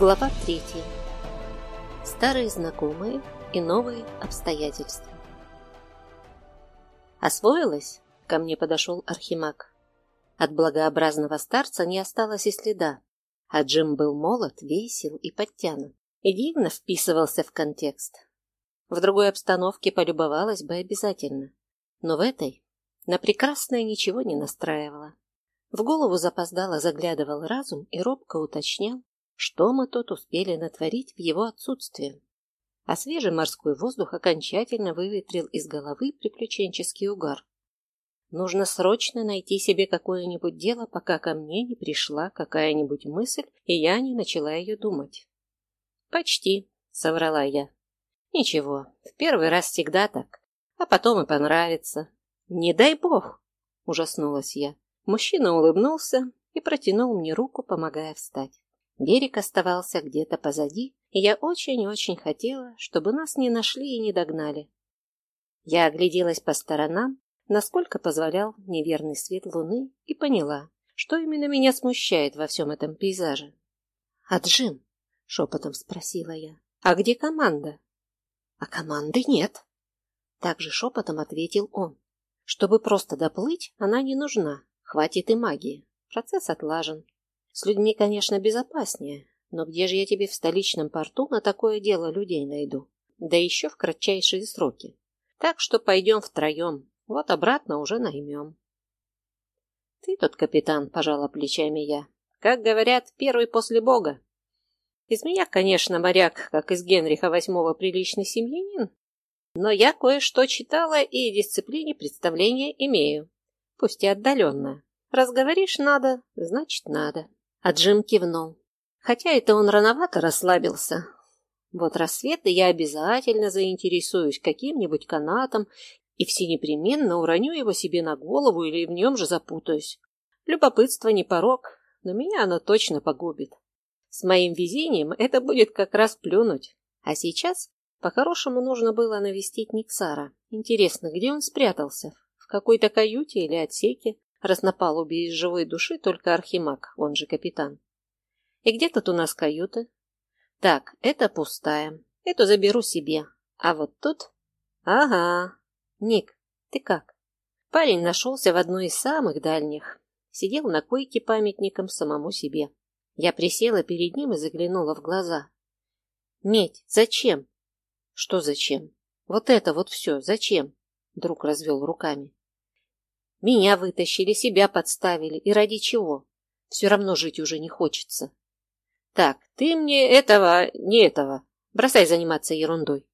Глава третья. Старые знакомые и новые обстоятельства. «Освоилась?» – ко мне подошел Архимаг. От благообразного старца не осталось и следа, а Джим был молод, весел и подтянут, и дивно вписывался в контекст. В другой обстановке полюбовалась бы обязательно, но в этой на прекрасное ничего не настраивало. В голову запоздало заглядывал разум и робко уточнял, что мы тут успели натворить в его отсутствие. А свежий морской воздух окончательно выветрил из головы приключенческий угар. Нужно срочно найти себе какое-нибудь дело, пока ко мне не пришла какая-нибудь мысль, и я не начала ее думать. «Почти», — соврала я. «Ничего, в первый раз всегда так, а потом и понравится». «Не дай бог!» — ужаснулась я. Мужчина улыбнулся и протянул мне руку, помогая встать. Берег оставался где-то позади, и я очень-очень хотела, чтобы нас не нашли и не догнали. Я огляделась по сторонам, насколько позволял неверный свет луны, и поняла, что именно меня смущает во всем этом пейзаже. «А Джим?» — шепотом спросила я. «А где команда?» «А команды нет», — также шепотом ответил он. «Чтобы просто доплыть, она не нужна, хватит и магии. Процесс отлажен. С людьми, конечно, безопаснее, но где же я тебе в столичном порту на такое дело людей найду? Да еще в кратчайшие сроки. Так что пойдем втроем, вот обратно уже наймем. Ты тот капитан, пожала плечами я. Как говорят, первый после бога. Из меня, конечно, моряк, как из Генриха VIII приличный семьянин, но я кое-что читала и дисциплине представления имею, пусть и отдаленно. Разговоришь надо, значит надо. А Джим кивнул. Хотя это он рановато расслабился. Вот рассвет, и я обязательно заинтересуюсь каким-нибудь канатом и все непременно уроню его себе на голову или в нем же запутаюсь. Любопытство не порог, но меня оно точно погубит. С моим везением это будет как раз плюнуть. А сейчас по-хорошему нужно было навестить Никсара. Интересно, где он спрятался? В какой-то каюте или отсеке? Раз на палубе из живой души только Архимаг, он же капитан. И где тут у нас каюта? Так, это пустая. Эту заберу себе. А вот тут... Ага. Ник, ты как? Парень нашелся в одной из самых дальних. Сидел на койке памятником самому себе. Я присела перед ним и заглянула в глаза. Медь, зачем? Что зачем? Вот это вот все, зачем? Друг развел руками. Меня вытащили, себя подставили. И ради чего? Все равно жить уже не хочется. Так, ты мне этого, не этого. Бросай заниматься ерундой.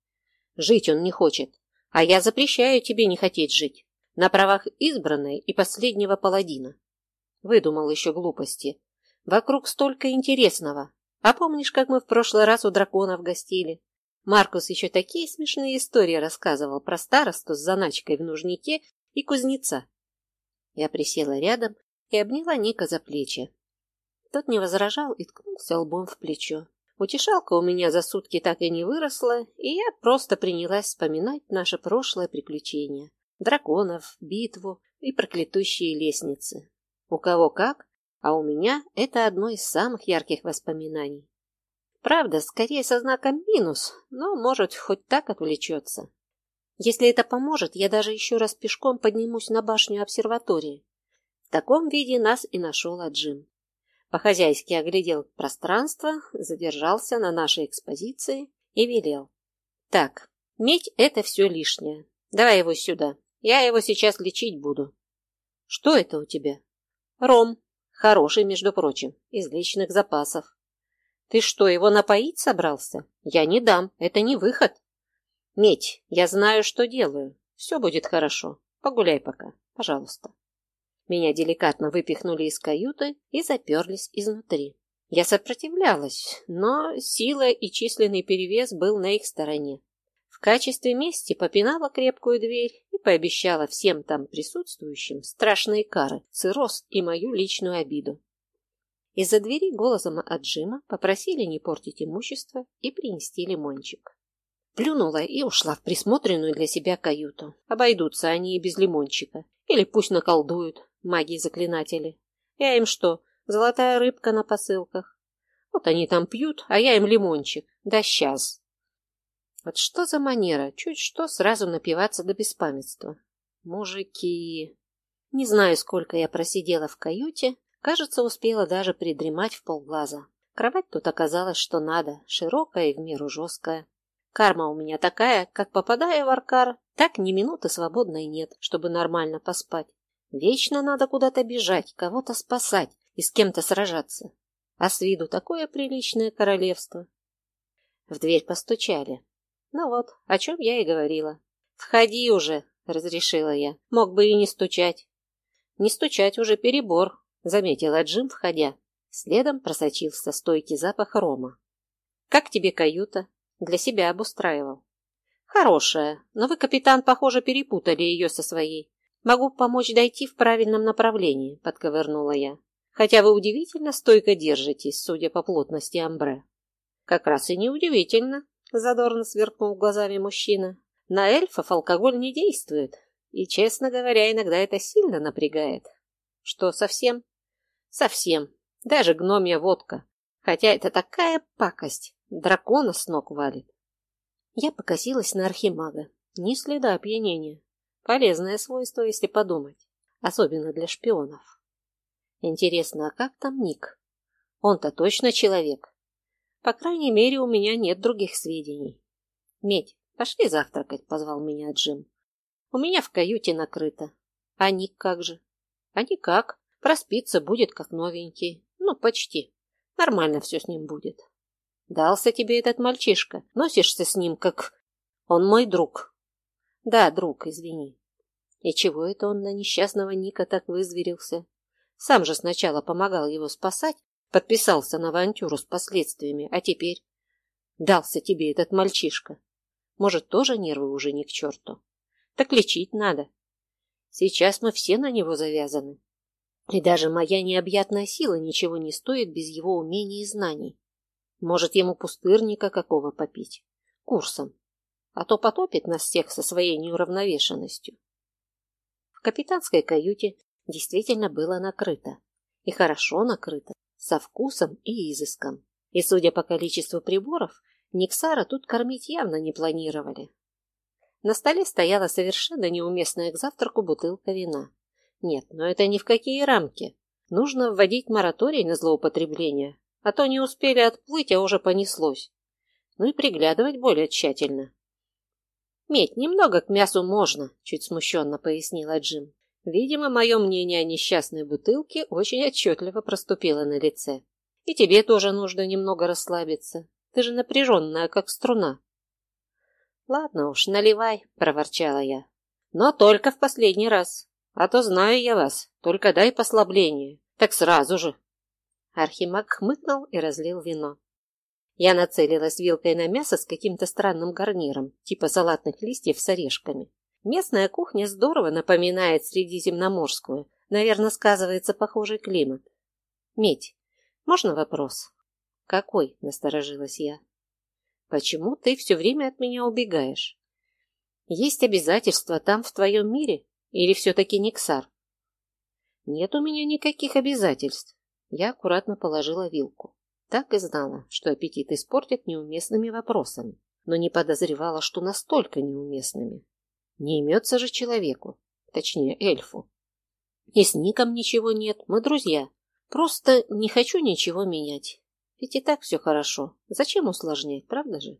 Жить он не хочет. А я запрещаю тебе не хотеть жить. На правах избранной и последнего паладина. Выдумал еще глупости. Вокруг столько интересного. А помнишь, как мы в прошлый раз у драконов гостили? Маркус еще такие смешные истории рассказывал про старосту с заначкой в нужнике и кузнеца. Я присела рядом и обняла Ника за плечи. Тот не возражал и ткнулся лбом в плечо. Утешалка у меня за сутки так и не выросла, и я просто принялась вспоминать наше прошлое приключение. Драконов, битву и проклятущие лестницы. У кого как, а у меня это одно из самых ярких воспоминаний. Правда, скорее со знаком минус, но, может, хоть так отвлечется. Если это поможет, я даже еще раз пешком поднимусь на башню обсерватории. В таком виде нас и нашел Аджим. По-хозяйски оглядел пространство, задержался на нашей экспозиции и велел. Так, медь — это все лишнее. Давай его сюда. Я его сейчас лечить буду. Что это у тебя? Ром. Хороший, между прочим, из личных запасов. Ты что, его напоить собрался? Я не дам, это не выход. Медь, я знаю, что делаю. Все будет хорошо. Погуляй пока, пожалуйста. Меня деликатно выпихнули из каюты и заперлись изнутри. Я сопротивлялась, но сила и численный перевес был на их стороне. В качестве мести попинала крепкую дверь и пообещала всем там присутствующим страшные кары, цирроз и мою личную обиду. Из-за двери голосом отжима попросили не портить имущество и принести лимончик. Плюнула и ушла в присмотренную для себя каюту. Обойдутся они и без лимончика. Или пусть наколдуют, маги-заклинатели. Я им что, золотая рыбка на посылках? Вот они там пьют, а я им лимончик. Да сейчас. Вот что за манера? Чуть что сразу напиваться до беспамятства. Мужики... Не знаю, сколько я просидела в каюте. Кажется, успела даже придремать в полглаза. Кровать тут оказалась что надо, широкая и в меру жесткая. Карма у меня такая, как попадая в аркар, так ни минуты свободной нет, чтобы нормально поспать. Вечно надо куда-то бежать, кого-то спасать и с кем-то сражаться. А с виду такое приличное королевство. В дверь постучали. Ну вот, о чем я и говорила. «Входи уже», — разрешила я. Мог бы и не стучать. Не стучать уже перебор, заметила Джим, входя. Следом просочился стойкий запах рома. «Как тебе каюта?» Для себя обустраивал. «Хорошая, но вы, капитан, похоже, перепутали ее со своей. Могу помочь дойти в правильном направлении», — подковырнула я. «Хотя вы удивительно стойко держитесь, судя по плотности амбре». «Как раз и неудивительно», — задорно сверкнул глазами мужчина. «На эльфов алкоголь не действует, и, честно говоря, иногда это сильно напрягает». «Что, совсем?» «Совсем. Даже гномья водка. Хотя это такая пакость. Дракона с ног валит. Я покосилась на архимага. Ни следа опьянения. Полезное свойство, если подумать. Особенно для шпионов. Интересно, а как там Ник? Он-то точно человек. По крайней мере, у меня нет других сведений. Медь, пошли завтракать, позвал меня Джим. У меня в каюте накрыто. А Ник как же? А никак. Проспится будет, как новенький. Ну, почти. Нормально все с ним будет. Дался тебе этот мальчишка. Носишься с ним, как... Он мой друг. Да, друг, извини. И чего это он на несчастного Ника так вызверился? Сам же сначала помогал его спасать, подписался на авантюру с последствиями, а теперь... Дался тебе этот мальчишка. Может, тоже нервы уже не к черту? Так лечить надо. Сейчас мы все на него завязаны. И даже моя необъятная сила ничего не стоит без его умений и знаний. Может, ему пустырника какого попить? Курсом. А то потопит нас всех со своей неуравновешенностью. В капитанской каюте действительно было накрыто. И хорошо накрыто, со вкусом и изыском. И, судя по количеству приборов, Никсара тут кормить явно не планировали. На столе стояла совершенно неуместная к завтраку бутылка вина. Нет, но это ни в какие рамки. Нужно вводить мораторий на злоупотребление, а то не успели отплыть, а уже понеслось. Ну и приглядывать более тщательно. «Медь немного к мясу можно», — чуть смущенно пояснила Джим. Видимо, мое мнение о несчастной бутылке очень отчетливо проступило на лице. «И тебе тоже нужно немного расслабиться. Ты же напряженная, как струна». «Ладно уж, наливай», — проворчала я. «Но только в последний раз. А то знаю я вас. Только дай послабление. Так сразу же». Архимаг хмыкнул и разлил вино. Я нацелилась вилкой на мясо с каким-то странным гарниром, типа салатных листьев с орешками. Местная кухня здорово напоминает средиземноморскую. Наверное, сказывается похожий климат. Медь, можно вопрос? Какой? Насторожилась я. Почему ты все время от меня убегаешь? Есть обязательства там, в твоем мире? Или все-таки Никсар? Нет у меня никаких обязательств. Я аккуратно положила вилку. Так и знала, что аппетит испортит неуместными вопросами, но не подозревала, что настолько неуместными. Не имется же человеку, точнее эльфу. И с Ником ничего нет, мы друзья. Просто не хочу ничего менять. Ведь и так все хорошо. Зачем усложнять, правда же?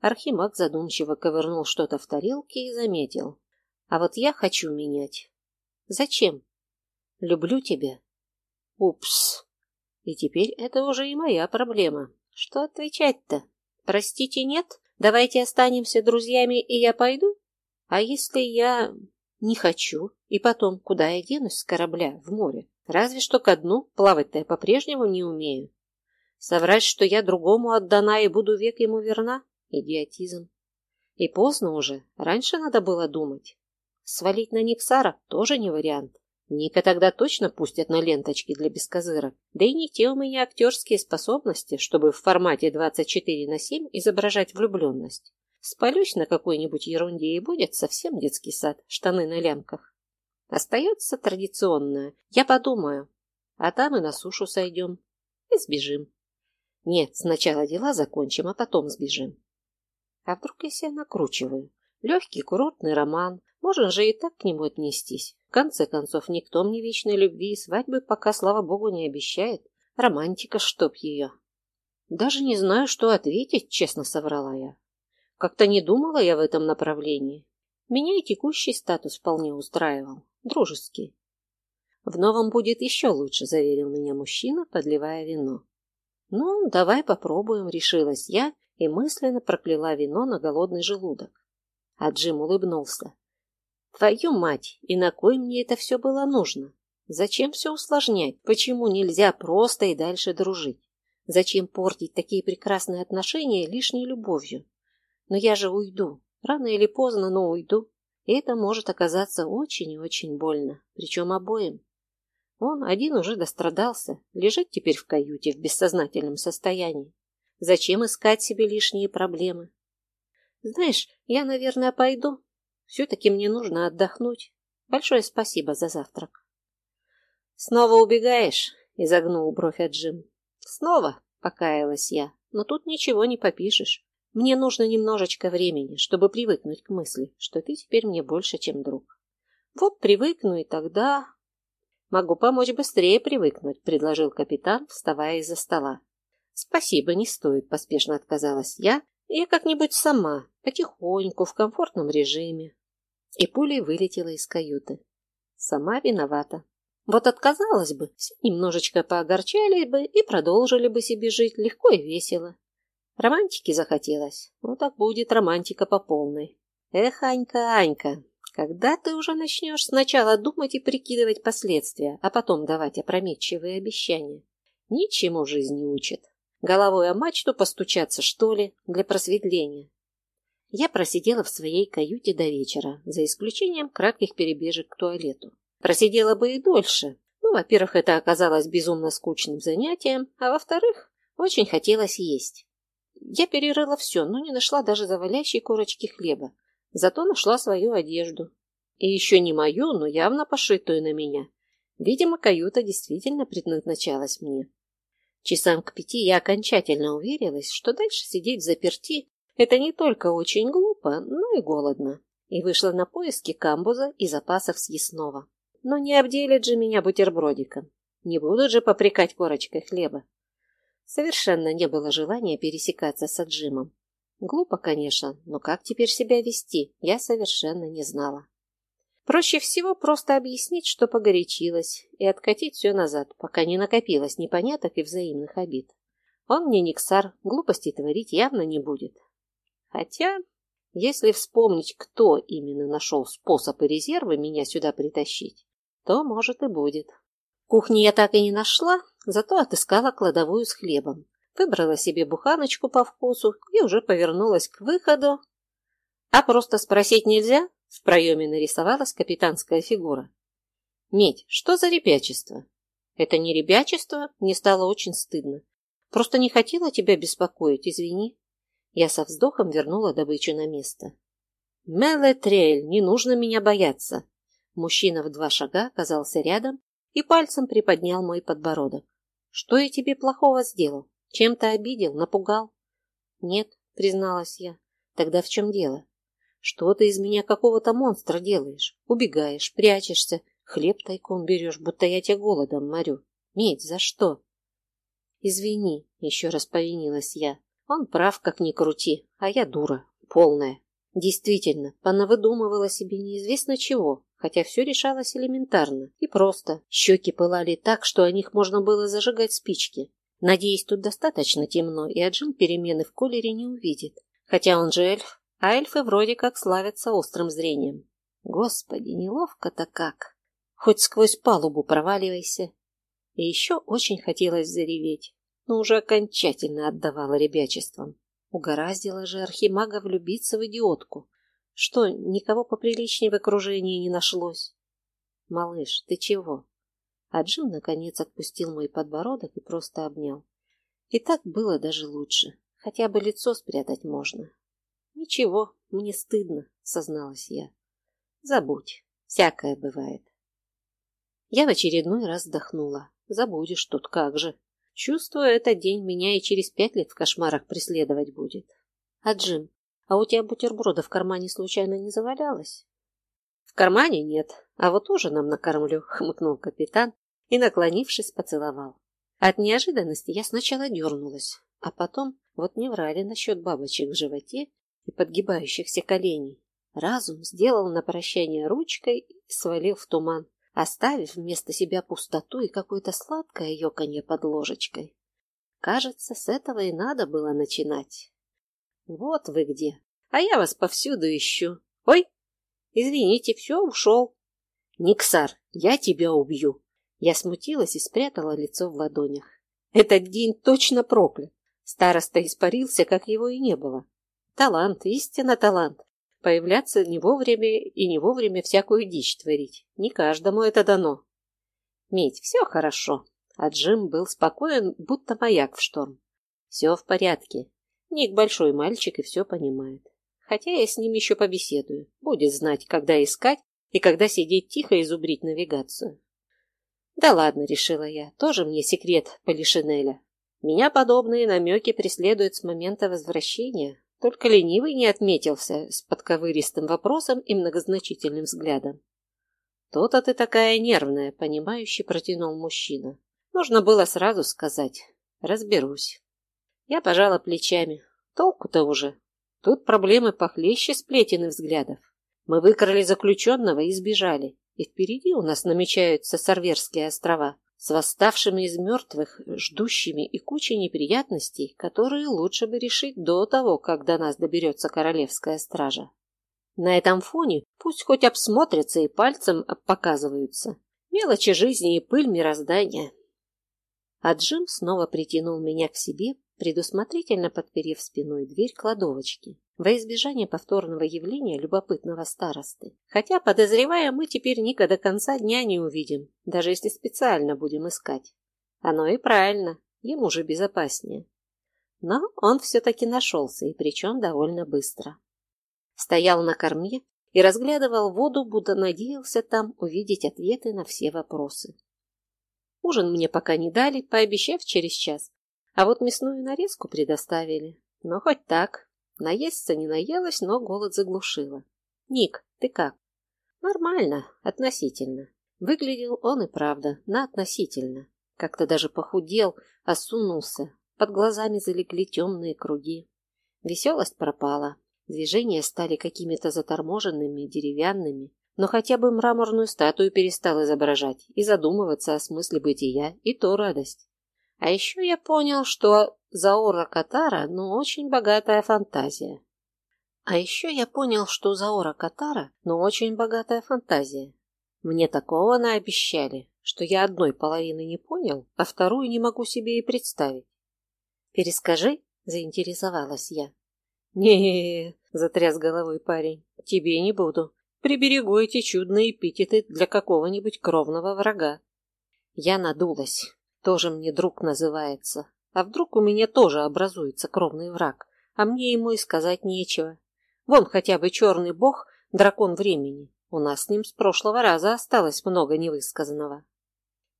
Архимаг задумчиво ковырнул что-то в тарелке и заметил. А вот я хочу менять. Зачем? Люблю тебя, Упс. И теперь это уже и моя проблема. Что отвечать-то? Простите, нет? Давайте останемся друзьями, и я пойду? А если я не хочу? И потом, куда я денусь с корабля в море? Разве что ко дну, плавать-то я по-прежнему не умею. Соврать, что я другому отдана и буду век ему верна? Идиотизм. И поздно уже, раньше надо было думать. Свалить на Никсара тоже не вариант. Ника тогда точно пустят на ленточки для бескозырок. Да и не те у меня актерские способности, чтобы в формате 24 на 7 изображать влюбленность. Спалюсь на какой-нибудь ерунде и будет совсем детский сад, штаны на лямках. Остается традиционное. Я подумаю. А там и на сушу сойдем. И сбежим. Нет, сначала дела закончим, а потом сбежим. А вдруг я себя накручиваю? Легкий курортный роман. Можно же и так к нему отнестись. Конце концов, никто мне вечной любви и свадьбы пока, слава богу, не обещает. Романтика, чтоб ее. Даже не знаю, что ответить, честно соврала я. Как-то не думала я в этом направлении. Меня и текущий статус вполне устраивал. Дружеский. В новом будет еще лучше, заверил меня мужчина, подливая вино. Ну, давай попробуем, решилась я и мысленно прокляла вино на голодный желудок. А Джим улыбнулся. Твою мать, и на кой мне это все было нужно? Зачем все усложнять? Почему нельзя просто и дальше дружить? Зачем портить такие прекрасные отношения лишней любовью? Но я же уйду. Рано или поздно, но уйду. И это может оказаться очень и очень больно. Причем обоим. Он один уже дострадался, лежит теперь в каюте в бессознательном состоянии. Зачем искать себе лишние проблемы? Знаешь, я, наверное, пойду. Все-таки мне нужно отдохнуть. Большое спасибо за завтрак. Снова убегаешь? Изогнул бровь от Джим. Снова, покаялась я, но тут ничего не попишешь. Мне нужно немножечко времени, чтобы привыкнуть к мысли, что ты теперь мне больше, чем друг. Вот привыкну, и тогда... Могу помочь быстрее привыкнуть, предложил капитан, вставая из-за стола. Спасибо, не стоит, поспешно отказалась я. Я как-нибудь сама, потихоньку, в комфортном режиме. И пулей вылетела из каюты. Сама виновата. Вот отказалась бы, все немножечко поогорчали бы и продолжили бы себе жить легко и весело. Романтики захотелось. Ну так будет романтика по полной. Эх, Анька, Анька, когда ты уже начнешь сначала думать и прикидывать последствия, а потом давать опрометчивые обещания? Ничему жизнь не учит. Головой о мачту постучаться, что ли, для просветления. Я просидела в своей каюте до вечера, за исключением кратких перебежек к туалету. Просидела бы и дольше. Ну, во-первых, это оказалось безумно скучным занятием, а во-вторых, очень хотелось есть. Я перерыла все, но не нашла даже завалящей корочки хлеба. Зато нашла свою одежду. И еще не мою, но явно пошитую на меня. Видимо, каюта действительно предназначалась мне. Часам к пяти я окончательно уверилась, что дальше сидеть в заперти – это не только очень глупо, но и голодно. И вышла на поиски камбуза и запасов съестного. Но не обделят же меня бутербродиком. Не будут же попрекать корочкой хлеба. Совершенно не было желания пересекаться с Аджимом. Глупо, конечно, но как теперь себя вести, я совершенно не знала. Проще всего просто объяснить, что погорячилась, и откатить все назад, пока не накопилось непоняток и взаимных обид. Он мне никсар, глупостей творить явно не будет. Хотя, если вспомнить, кто именно нашел способ и резервы меня сюда притащить, то, может, и будет. Кухни я так и не нашла, зато отыскала кладовую с хлебом. Выбрала себе буханочку по вкусу и уже повернулась к выходу. А просто спросить нельзя? В проеме нарисовалась капитанская фигура. Медь, что за ребячество? Это не ребячество, мне стало очень стыдно. Просто не хотела тебя беспокоить, извини. Я со вздохом вернула добычу на место. Меле Трель, не нужно меня бояться. Мужчина в два шага оказался рядом и пальцем приподнял мой подбородок. Что я тебе плохого сделал? Чем-то обидел, напугал? Нет, призналась я. Тогда в чем дело? Что ты из меня какого-то монстра делаешь? Убегаешь, прячешься, хлеб тайком берешь, будто я тебя голодом морю. Медь, за что? Извини, еще раз повинилась я. Он прав, как ни крути, а я дура, полная. Действительно, понавыдумывала себе неизвестно чего, хотя все решалось элементарно и просто. Щеки пылали так, что о них можно было зажигать спички. Надеюсь, тут достаточно темно, и Аджин перемены в колере не увидит. Хотя он же эльф, а эльфы вроде как славятся острым зрением. Господи, неловко-то как. Хоть сквозь палубу проваливайся. И еще очень хотелось зареветь, но уже окончательно отдавала ребячеством. Угораздило же архимага влюбиться в идиотку, что, никого поприличнее в окружении не нашлось? Малыш, ты чего? А Джим, наконец, отпустил мой подбородок и просто обнял. И так было даже лучше. Хотя бы лицо спрятать можно. Ничего, мне стыдно, созналась я. Забудь, всякое бывает. Я в очередной раз вздохнула. Забудешь тут как же. Чувствую, этот день меня и через пять лет в кошмарах преследовать будет. А Джим, а у тебя бутерброда в кармане случайно не завалялось? В кармане нет, а вот ужином накормлю, хмыкнул капитан и, наклонившись, поцеловал. От неожиданности я сначала дернулась, а потом вот не врали насчет бабочек в животе и подгибающихся коленей. Разум сделал на прощание ручкой и свалил в туман, оставив вместо себя пустоту и какое-то сладкое ёканье под ложечкой. Кажется, с этого и надо было начинать. Вот вы где. А я вас повсюду ищу. Ой, извините, все, ушел. Никсар, я тебя убью. Я смутилась и спрятала лицо в ладонях. Этот день точно проклят. Староста испарился, как его и не было. Талант, истинно талант. Появляться не вовремя и не вовремя всякую дичь творить. Не каждому это дано. Медь, все хорошо. А Джим был спокоен, будто маяк в шторм. Все в порядке. Ник большой мальчик и все понимает. Хотя я с ним еще побеседую. Будет знать, когда искать и когда сидеть тихо и зубрить навигацию. Да ладно, решила я, тоже мне секрет Полишинеля. Меня подобные намеки преследуют с момента возвращения. Только ленивый не отметился с подковыристым вопросом и многозначительным взглядом. «То-то ты такая нервная», — понимающе протянул мужчина. Нужно было сразу сказать. Разберусь. Я пожала плечами. Толку-то уже. Тут проблемы похлеще сплетен и взглядов. Мы выкрали заключенного и сбежали. И впереди у нас намечаются Сарверские острова с восставшими из мертвых, ждущими и кучей неприятностей, которые лучше бы решить до того, как до нас доберется королевская стража. На этом фоне пусть хоть обсмотрятся и пальцем показываются. Мелочи жизни и пыль мироздания. А Джим снова притянул меня к себе, предусмотрительно подперев спиной дверь кладовочки во избежание повторного явления любопытного старосты. Хотя, подозревая, мы теперь Ника до конца дня не увидим, даже если специально будем искать. Оно и правильно, ему же безопаснее. Но он все-таки нашелся, и причем довольно быстро. Стоял на корме и разглядывал воду, будто надеялся там увидеть ответы на все вопросы. Ужин мне пока не дали, пообещав через час, а вот мясную нарезку предоставили. Но хоть так, Наесться не наелась, но голод заглушила. «Ник, ты как?» «Нормально, относительно». Выглядел он и правда, на относительно. Как-то даже похудел, осунулся, под глазами залегли темные круги. Веселость пропала, движения стали какими-то заторможенными, деревянными, но хотя бы мраморную статую перестал изображать и задумываться о смысле бытия, и то радость. А еще я понял, что Заора Катара, ну, очень богатая фантазия. А еще я понял, что Заора Катара, ну, очень богатая фантазия. Мне такого наобещали, что я одной половины не понял, а вторую не могу себе и представить. «Перескажи», — заинтересовалась я. не затряс головой парень, — «тебе не буду. Приберегу эти чудные эпитеты для какого-нибудь кровного врага». Я надулась. Тоже мне друг называется. А вдруг у меня тоже образуется кровный враг, а мне ему и сказать нечего. Вон хотя бы черный бог, дракон времени. У нас с ним с прошлого раза осталось много невысказанного.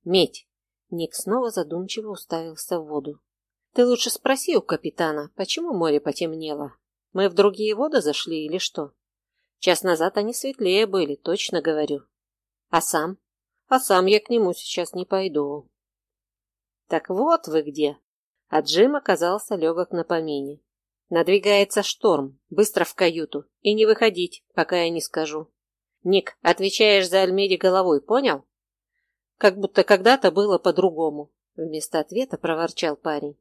Медь. Ник снова задумчиво уставился в воду. Ты лучше спроси у капитана, почему море потемнело? Мы в другие воды зашли или что? Час назад они светлее были, точно говорю. А сам? А сам я к нему сейчас не пойду. Так вот вы где. А Джим оказался легок на помине. Надвигается шторм. Быстро в каюту. И не выходить, пока я не скажу. Ник, отвечаешь за Альмеди головой, понял? Как будто когда-то было по-другому. Вместо ответа проворчал парень.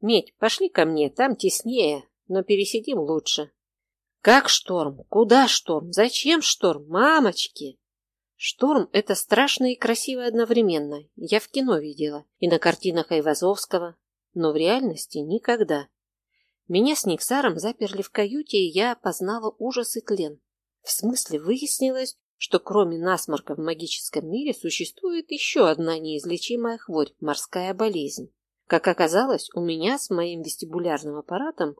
Медь, пошли ко мне, там теснее, но пересидим лучше. Как шторм? Куда шторм? Зачем шторм? Мамочки! Шторм — это страшно и красиво одновременно. Я в кино видела, и на картинах Айвазовского, но в реальности никогда. Меня с Никсаром заперли в каюте, и я опознала ужас и тлен. В смысле, выяснилось, что кроме насморка в магическом мире существует еще одна неизлечимая хворь – морская болезнь. Как оказалось, у меня с моим вестибулярным аппаратом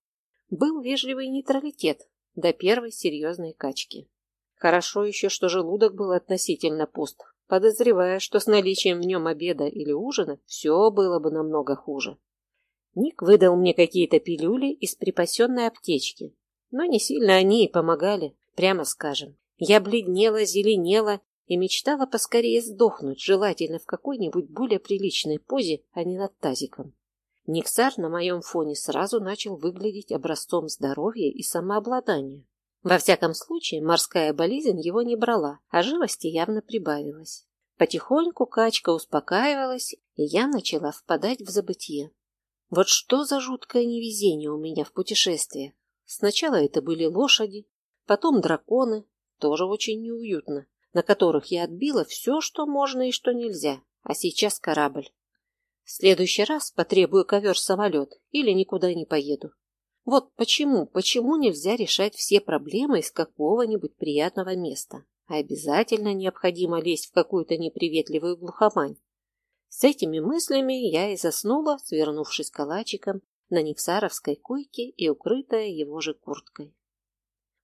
был вежливый нейтралитет до первой серьезной качки. Хорошо еще, что желудок был относительно пуст, подозревая, что с наличием в нем обеда или ужина все было бы намного хуже. Ник выдал мне какие-то пилюли из припасенной аптечки, но не сильно они и помогали, прямо скажем. Я бледнела, зеленела и мечтала поскорее сдохнуть, желательно в какой-нибудь более приличной позе, а не над тазиком. Никсар на моем фоне сразу начал выглядеть образцом здоровья и самообладания. Во всяком случае, морская болезнь его не брала, а живости явно прибавилось. Потихоньку качка успокаивалась, и я начала впадать в забытье. Вот что за жуткое невезение у меня в путешествиях. Сначала это были лошади, потом драконы, тоже очень неуютно, на которых я отбила все, что можно и что нельзя, а сейчас корабль. В следующий раз потребую ковер-самолет или никуда не поеду. Вот почему, почему нельзя решать все проблемы из какого-нибудь приятного места, а обязательно необходимо лезть в какую-то неприветливую глухомань. С этими мыслями я и заснула, свернувшись калачиком на Никсаровской койке и укрытая его же курткой.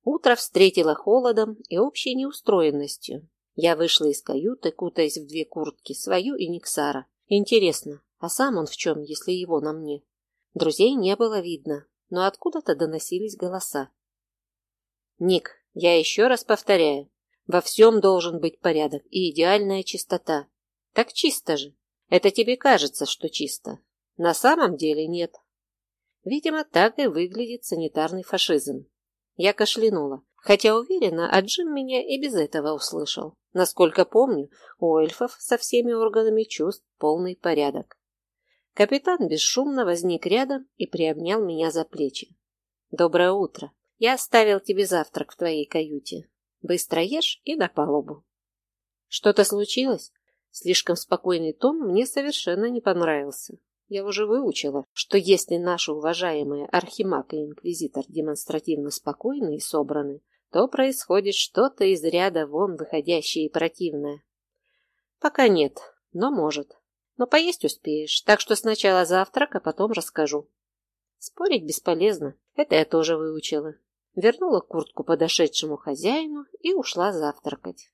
Утро встретило холодом и общей неустроенностью. Я вышла из каюты, кутаясь в две куртки, свою и Никсара. Интересно, а сам он в чем, если его на мне? Друзей не было видно, но откуда-то доносились голоса. «Ник, я еще раз повторяю, во всем должен быть порядок и идеальная чистота. Так чисто же. Это тебе кажется, что чисто. На самом деле нет». Видимо, так и выглядит санитарный фашизм. Я кашлянула, хотя уверена, а Джим меня и без этого услышал. Насколько помню, у эльфов со всеми органами чувств полный порядок. Капитан бесшумно возник рядом и приобнял меня за плечи. «Доброе утро. Я оставил тебе завтрак в твоей каюте. Быстро ешь и на палубу». «Что-то случилось?» Слишком спокойный тон мне совершенно не понравился. Я уже выучила, что если наши уважаемые архимаг и инквизитор демонстративно спокойны и собраны, то происходит что-то из ряда вон выходящее и противное. Пока нет, но может. Но поесть успеешь, так что сначала завтрак, а потом расскажу. Спорить бесполезно, это я тоже выучила. Вернула куртку подошедшему хозяину и ушла завтракать.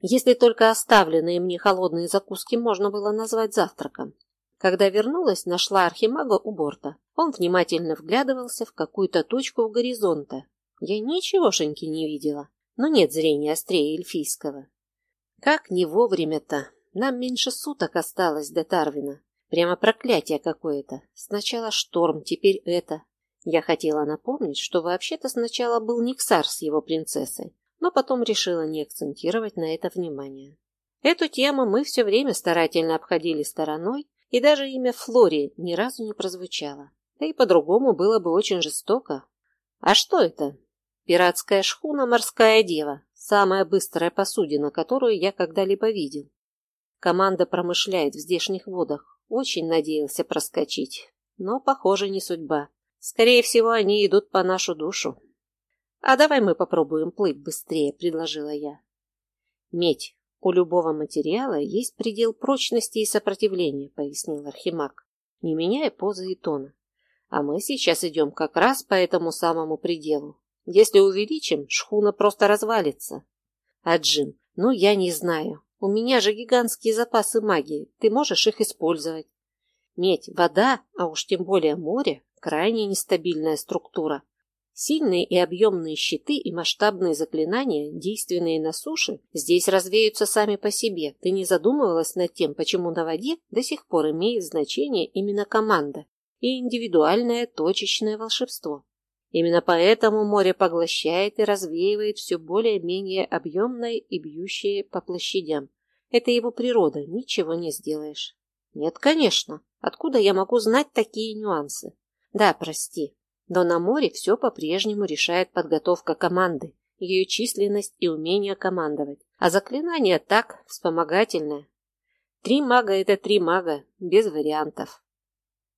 Если только оставленные мне холодные закуски можно было назвать завтраком. Когда вернулась, нашла архимага у борта. Он внимательно вглядывался в какую-то точку у горизонта. Я ничегошеньки не видела, но нет зрения острее эльфийского. Как не вовремя-то! Нам меньше суток осталось до Тарвина. Прямо проклятие какое-то. Сначала шторм, теперь это. Я хотела напомнить, что вообще-то сначала был Никсар с его принцессой, но потом решила не акцентировать на это внимание. Эту тему мы все время старательно обходили стороной, и даже имя Флори ни разу не прозвучало. Да и по-другому было бы очень жестоко. А что это? Пиратская шхуна «Морская дева», самая быстрая посудина, которую я когда-либо видел. Команда промышляет в здешних водах. Очень надеялся проскочить. Но, похоже, не судьба. Скорее всего, они идут по нашу душу. «А давай мы попробуем плыть быстрее», — предложила я. «Медь. У любого материала есть предел прочности и сопротивления», — пояснил Архимаг, не меняя позы и тона. «А мы сейчас идем как раз по этому самому пределу. Если увеличим, шхуна просто развалится». «А Джим, ну я не знаю. У меня же гигантские запасы магии, ты можешь их использовать. Медь, вода, а уж тем более море – крайне нестабильная структура. Сильные и объемные щиты и масштабные заклинания, действенные на суше, здесь развеются сами по себе. Ты не задумывалась над тем, почему на воде до сих пор имеет значение именно команда и индивидуальное точечное волшебство. Именно поэтому море поглощает и развеивает все более-менее объемное и бьющее по площадям. Это его природа, ничего не сделаешь. Нет, конечно. Откуда я могу знать такие нюансы? Да, прости. Но на море все по-прежнему решает подготовка команды, ее численность и умение командовать. А заклинание так, вспомогательное. Три мага – это три мага, без вариантов.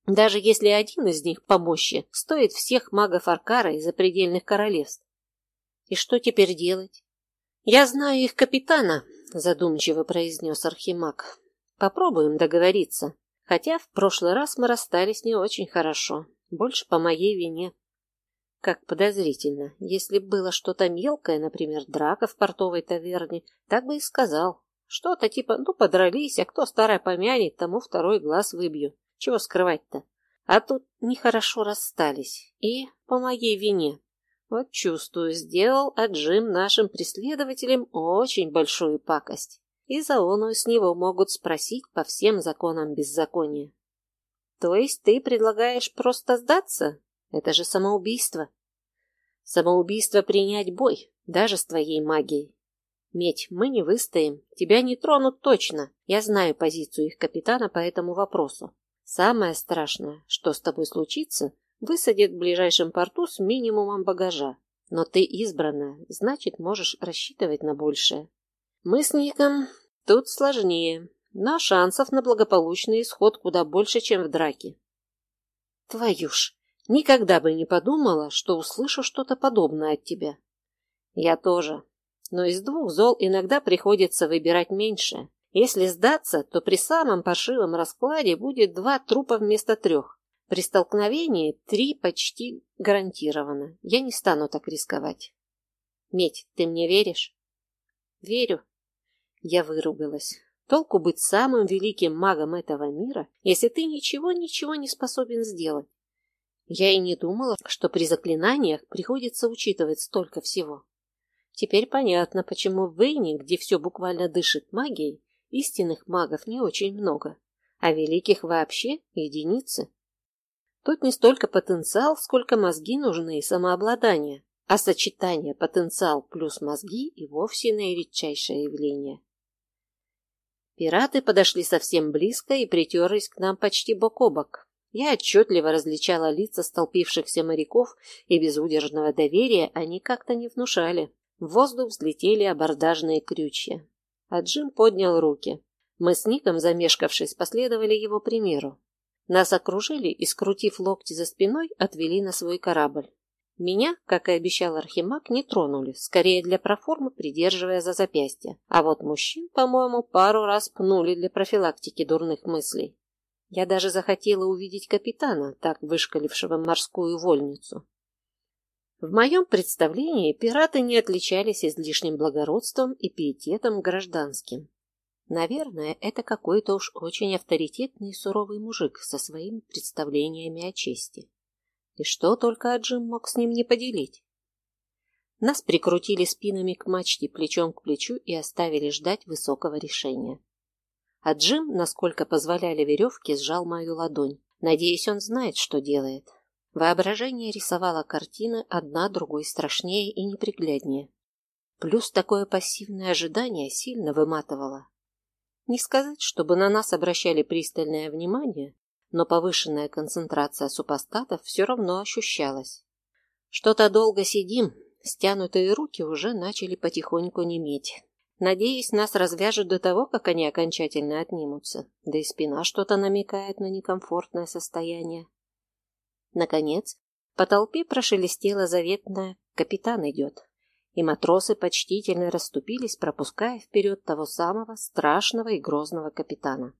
Даже если один из них по мощи стоит всех магов Аркара и запредельных королевств. И что теперь делать? Я знаю их капитана, задумчиво произнес Архимаг. Попробуем договориться. Хотя в прошлый раз мы расстались не очень хорошо. Больше по моей вине. Как подозрительно. Если было что-то мелкое, например, драка в портовой таверне, так бы и сказал. Что-то типа, ну, подрались, а кто старое помянет, тому второй глаз выбью. Чего скрывать-то? А тут нехорошо расстались. И по моей вине. Вот чувствую, сделал Аджим нашим преследователям очень большую пакость. И за оную с него могут спросить по всем законам беззакония. То есть ты предлагаешь просто сдаться? Это же самоубийство. Самоубийство принять бой, даже с твоей магией. Медь, мы не выстоим. Тебя не тронут точно. Я знаю позицию их капитана по этому вопросу. Самое страшное, что с тобой случится, высадят в ближайшем порту с минимумом багажа. Но ты избранная, значит, можешь рассчитывать на большее. Мы с Ником тут сложнее, но шансов на благополучный исход куда больше, чем в драке. Твою ж, никогда бы не подумала, что услышу что-то подобное от тебя. Я тоже, но из двух зол иногда приходится выбирать меньше. Если сдаться, то при самом паршивом раскладе будет два трупа вместо трех. При столкновении три почти гарантированно. Я не стану так рисковать. Медь, ты мне веришь? Верю. Я выругалась. Толку быть самым великим магом этого мира, если ты ничего-ничего не способен сделать. Я и не думала, что при заклинаниях приходится учитывать столько всего. Теперь понятно, почему в Вейне, где все буквально дышит магией, истинных магов не очень много, а великих вообще единицы. Тут не столько потенциал, сколько мозги нужны и самообладание, а сочетание потенциал плюс мозги и вовсе наиредчайшее явление. Пираты подошли совсем близко и притерлись к нам почти бок о бок. Я отчетливо различала лица столпившихся моряков, и безудержного доверия они как-то не внушали. В воздух взлетели абордажные крючья. А Джим поднял руки. Мы с Ником, замешкавшись, последовали его примеру. Нас окружили и, скрутив локти за спиной, отвели на свой корабль. Меня, как и обещал Архимаг, не тронули, скорее для проформы, придерживая за запястье. А вот мужчин, по-моему, пару раз пнули для профилактики дурных мыслей. Я даже захотела увидеть капитана, так вышкалившего морскую вольницу. В моем представлении пираты не отличались излишним благородством и пиететом гражданским. Наверное, это какой-то уж очень авторитетный и суровый мужик со своими представлениями о чести. И что только Аджим мог с ним не поделить? Нас прикрутили спинами к мачте плечом к плечу и оставили ждать высокого решения. А Джим, насколько позволяли веревки, сжал мою ладонь. Надеюсь, он знает, что делает. Воображение рисовало картины одна другой страшнее и непригляднее. Плюс такое пассивное ожидание сильно выматывало. Не сказать, чтобы на нас обращали пристальное внимание, но повышенная концентрация супостатов все равно ощущалась. Что-то долго сидим, стянутые руки уже начали потихоньку неметь. Надеюсь, нас развяжут до того, как они окончательно отнимутся, да и спина что-то намекает на некомфортное состояние. Наконец, по толпе прошелестело заветное «Капитан идет», и матросы почтительно расступились, пропуская вперед того самого страшного и грозного капитана.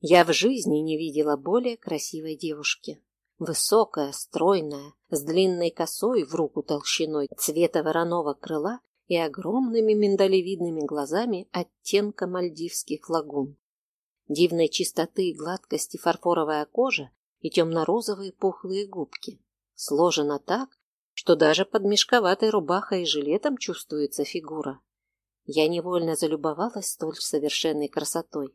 Я в жизни не видела более красивой девушки. Высокая, стройная, с длинной косой в руку толщиной цвета вороного крыла и огромными миндалевидными глазами оттенка мальдивских лагун. Дивной чистоты и гладкости фарфоровая кожа и темно-розовые пухлые губки. Сложено так, что даже под мешковатой рубахой и жилетом чувствуется фигура. Я невольно залюбовалась столь совершенной красотой.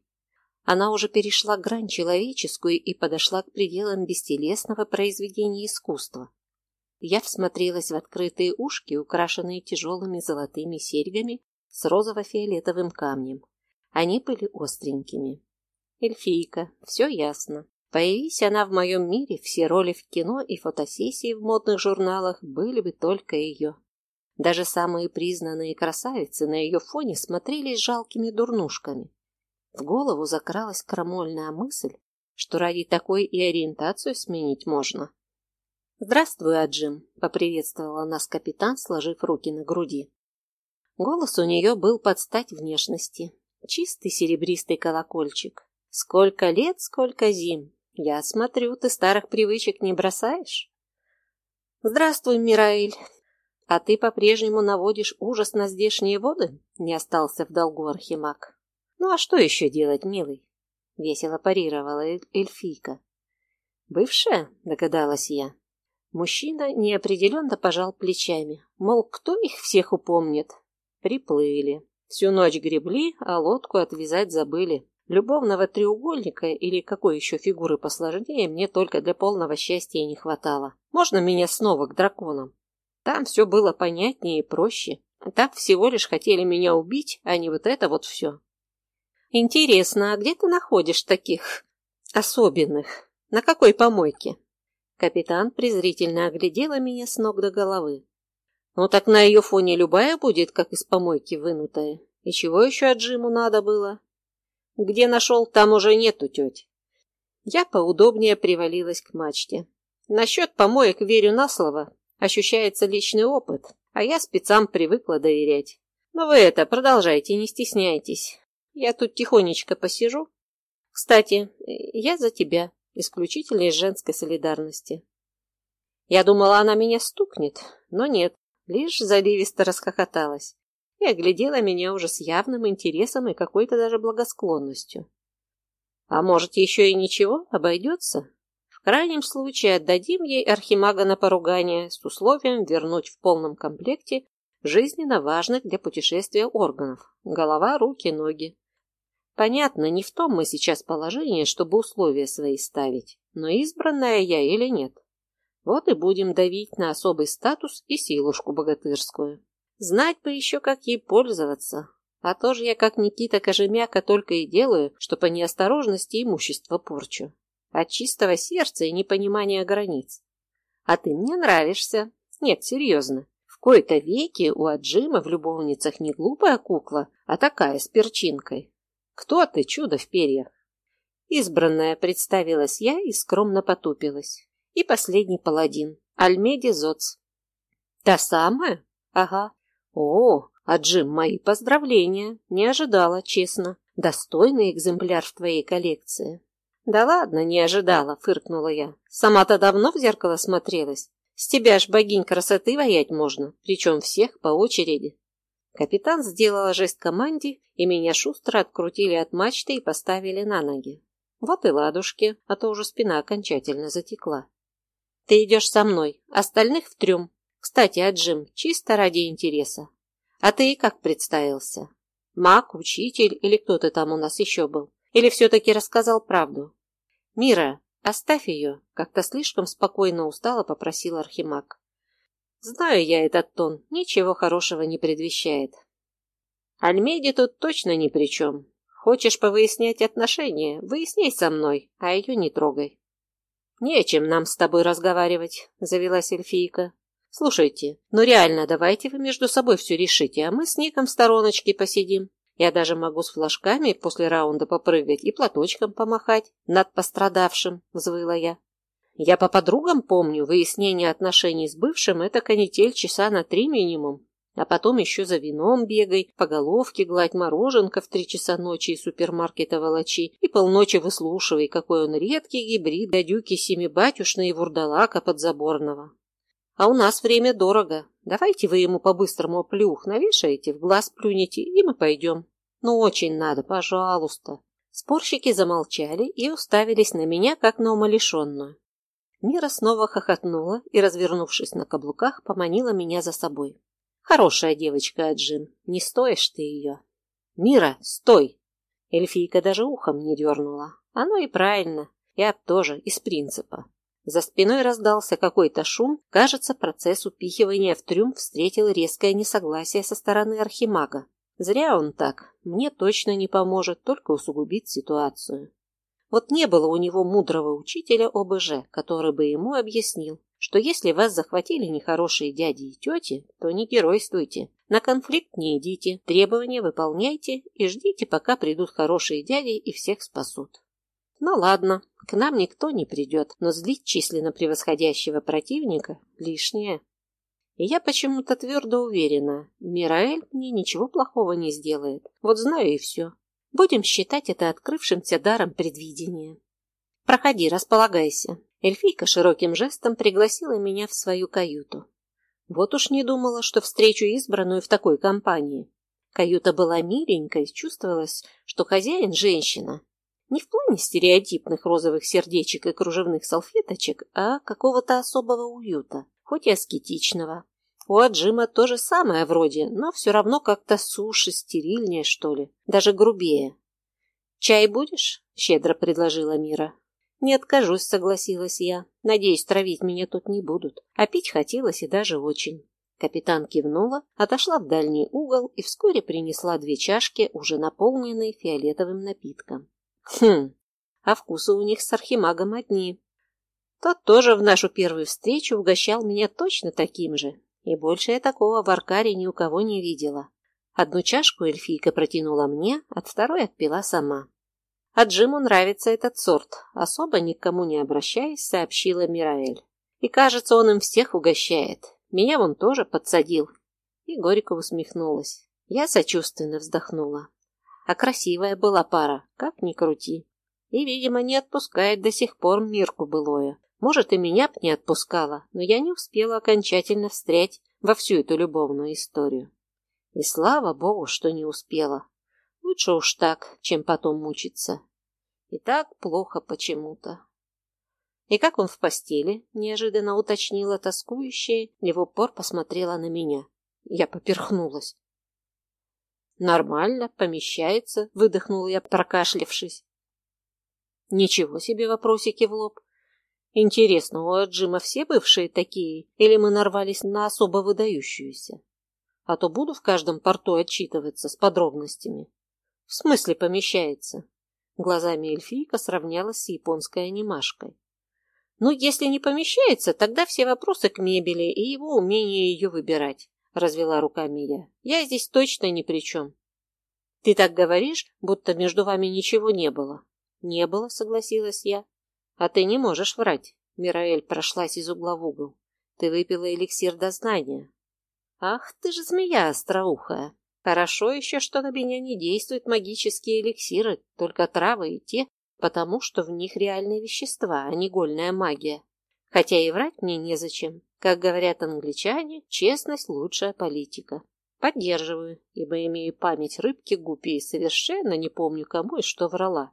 Она уже перешла грань человеческую и подошла к пределам бестелесного произведения искусства. Я всмотрелась в открытые ушки, украшенные тяжелыми золотыми серьгами с розово-фиолетовым камнем. Они были остренькими. Эльфийка, все ясно. Появись она в моем мире, все роли в кино и фотосессии в модных журналах были бы только ее. Даже самые признанные красавицы на ее фоне смотрелись жалкими дурнушками. В голову закралась крамольная мысль, что ради такой и ориентацию сменить можно. «Здравствуй, Аджим», — поприветствовала нас капитан, сложив руки на груди. Голос у нее был под стать внешности. Чистый серебристый колокольчик. Сколько лет, сколько зим. Я смотрю, ты старых привычек не бросаешь. Здравствуй, Мираэль. А ты по-прежнему наводишь ужас на здешние воды? Не остался в долгу Архимаг. Ну а что еще делать, милый? Весело парировала эльфийка. Бывшая, догадалась я. Мужчина неопределенно пожал плечами, мол, кто их всех упомнит. Приплыли. Всю ночь гребли, а лодку отвязать забыли. Любовного треугольника или какой еще фигуры посложнее мне только для полного счастья не хватало. Можно меня снова к драконам? Там все было понятнее и проще. Так всего лишь хотели меня убить, а не вот это вот все. Интересно, а где ты находишь таких особенных? На какой помойке? Капитан презрительно оглядела меня с ног до головы. Ну так на ее фоне любая будет, как из помойки вынутая. И чего еще от Джиму надо было? Где нашел, там уже нету, теть. Я поудобнее привалилась к мачте. Насчет помоек верю на слово. Ощущается личный опыт, а я спецам привыкла доверять. Но вы это, продолжайте, не стесняйтесь. Я тут тихонечко посижу. Кстати, я за тебя, исключительно из женской солидарности. Я думала, она меня стукнет, но нет, лишь заливисто расхохоталась и оглядела меня уже с явным интересом и какой-то даже благосклонностью. А может, еще и ничего, обойдется? В крайнем случае отдадим ей архимага на поругание с условием вернуть в полном комплекте жизненно важных для путешествия органов – голова, руки, ноги. Понятно, не в том мы сейчас положении, чтобы условия свои ставить, но избранная я или нет. Вот и будем давить на особый статус и силушку богатырскую. Знать бы еще, как ей пользоваться. А то же я, как Никита Кожемяка, только и делаю, что по неосторожности имущество порчу. От чистого сердца и непонимания границ. А ты мне нравишься. Нет, серьезно. В кои-то веки у Аджима в любовницах не глупая кукла, а такая с перчинкой. Кто ты, чудо в перьях? Избранная представилась я и скромно потупилась. И последний паладин, Альмеди Зоц. Та самая? Ага, «О, а Джим, мои поздравления! Не ожидала, честно. Достойный экземпляр в твоей коллекции». «Да ладно, не ожидала», — фыркнула я. «Сама-то давно в зеркало смотрелась. С тебя ж богинь красоты воять можно, причем всех по очереди». Капитан сделала жест команде, и меня шустро открутили от мачты и поставили на ноги. Вот и ладушки, а то уже спина окончательно затекла. «Ты идешь со мной, остальных в трюм», кстати, а Джим, чисто ради интереса. А ты как представился? Маг, учитель или кто ты там у нас еще был? Или все-таки рассказал правду? Мира, оставь ее, как-то слишком спокойно устало попросил Архимаг. Знаю я этот тон, ничего хорошего не предвещает. Альмеди тут точно ни при чем. Хочешь повыяснять отношения, выясняй со мной, а ее не трогай. Нечем нам с тобой разговаривать, завелась эльфийка. Слушайте, ну реально, давайте вы между собой все решите, а мы с Ником в стороночке посидим. Я даже могу с флажками после раунда попрыгать и платочком помахать над пострадавшим, взвыла я. Я по подругам помню, выяснение отношений с бывшим – это канитель часа на три минимум. А потом еще за вином бегай, по головке гладь мороженка в три часа ночи из супермаркета волочи и полночи выслушивай, какой он редкий гибрид дядюки семибатюшной и вурдалака подзаборного. А у нас время дорого. Давайте вы ему по-быстрому плюх навешаете, в глаз плюнете, и мы пойдем. Ну, очень надо, пожалуйста. Спорщики замолчали и уставились на меня, как на умалишенную. Мира снова хохотнула и, развернувшись на каблуках, поманила меня за собой. «Хорошая девочка, Аджин, не стоишь ты ее». «Мира, стой!» Эльфийка даже ухом не дернула. Оно и правильно. Я тоже, из принципа. За спиной раздался какой-то шум. Кажется, процесс упихивания в трюм встретил резкое несогласие со стороны архимага. Зря он так. Мне точно не поможет, только усугубит ситуацию. Вот не было у него мудрого учителя ОБЖ, который бы ему объяснил, что если вас захватили нехорошие дяди и тети, то не геройствуйте. На конфликт не идите, требования выполняйте и ждите, пока придут хорошие дяди и всех спасут. Ну ладно, к нам никто не придет, но злить численно превосходящего противника лишнее. И я почему-то твердо уверена, Мираэль мне ничего плохого не сделает. Вот знаю и все. Будем считать это открывшимся даром предвидения. Проходи, располагайся. Эльфийка широким жестом пригласила меня в свою каюту. Вот уж не думала, что встречу избранную в такой компании. Каюта была миленькой, чувствовалось, что хозяин – женщина. Не в плане стереотипных розовых сердечек и кружевных салфеточек, а какого-то особого уюта, хоть и аскетичного. У Аджима то же самое вроде, но все равно как-то суше, стерильнее, что ли, даже грубее. «Чай будешь?» – щедро предложила Мира. «Не откажусь», – согласилась я. «Надеюсь, травить меня тут не будут. А пить хотелось и даже очень». Капитан кивнула, отошла в дальний угол и вскоре принесла две чашки, уже наполненные фиолетовым напитком. Хм, а вкусы у них с архимагом одни. Тот тоже в нашу первую встречу угощал меня точно таким же, и больше я такого в Аркаре ни у кого не видела. Одну чашку эльфийка протянула мне, от второй отпила сама. А Джиму нравится этот сорт, особо никому не обращаясь, сообщила Мираэль. И кажется, он им всех угощает. Меня вон тоже подсадил. И горько усмехнулась. Я сочувственно вздохнула. А красивая была пара, как ни крути. И, видимо, не отпускает до сих пор Мирку былое. Может, и меня б не отпускала, но я не успела окончательно встрять во всю эту любовную историю. И слава богу, что не успела. Лучше уж так, чем потом мучиться. И так плохо почему-то. «И как он в постели?» – неожиданно уточнила тоскующая, и в упор посмотрела на меня. Я поперхнулась. «Нормально, помещается», – выдохнула я, прокашлявшись. «Ничего себе вопросики в лоб. Интересно, у Джима все бывшие такие, или мы нарвались на особо выдающуюся? А то буду в каждом порту отчитываться с подробностями. В смысле помещается?» Глазами эльфийка сравнялась с японской анимашкой. Ну, если не помещается, тогда все вопросы к мебели и его умение ее выбирать, развела руками я. Я здесь точно ни при чем. Ты так говоришь, будто между вами ничего не было. Не было, согласилась я. А ты не можешь врать. Мираэль прошлась из угла в угол. Ты выпила эликсир дознания. Ах, ты же змея остроухая. Хорошо еще, что на меня не действуют магические эликсиры, только травы и те, потому что в них реальные вещества, а не гольная магия. Хотя и врать мне незачем. Как говорят англичане, честность – лучшая политика. Поддерживаю, ибо имею память рыбки гупи и совершенно не помню, кому и что врала.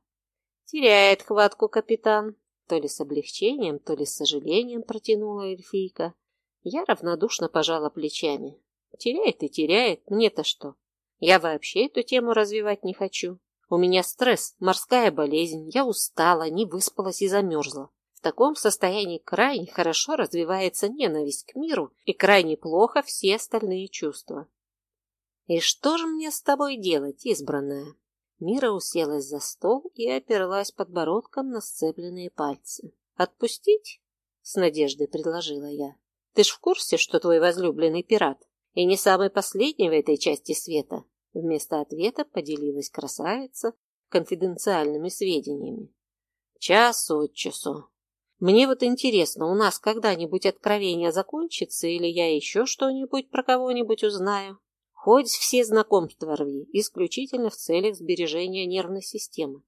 Теряет хватку капитан. То ли с облегчением, то ли с сожалением протянула эльфийка. Я равнодушно пожала плечами. Теряет и теряет, мне-то что? Я вообще эту тему развивать не хочу. У меня стресс, морская болезнь, я устала, не выспалась и замерзла. В таком состоянии крайне хорошо развивается ненависть к миру и крайне плохо все остальные чувства. «И что же мне с тобой делать, избранная?» Мира уселась за стол и оперлась подбородком на сцепленные пальцы. «Отпустить?» — с надеждой предложила я. «Ты ж в курсе, что твой возлюбленный пират и не самый последний в этой части света?» Вместо ответа поделилась красавица конфиденциальными сведениями. Час от часу. Мне вот интересно, у нас когда-нибудь откровение закончится или я еще что-нибудь про кого-нибудь узнаю? Хоть все знакомства рви, исключительно в целях сбережения нервной системы.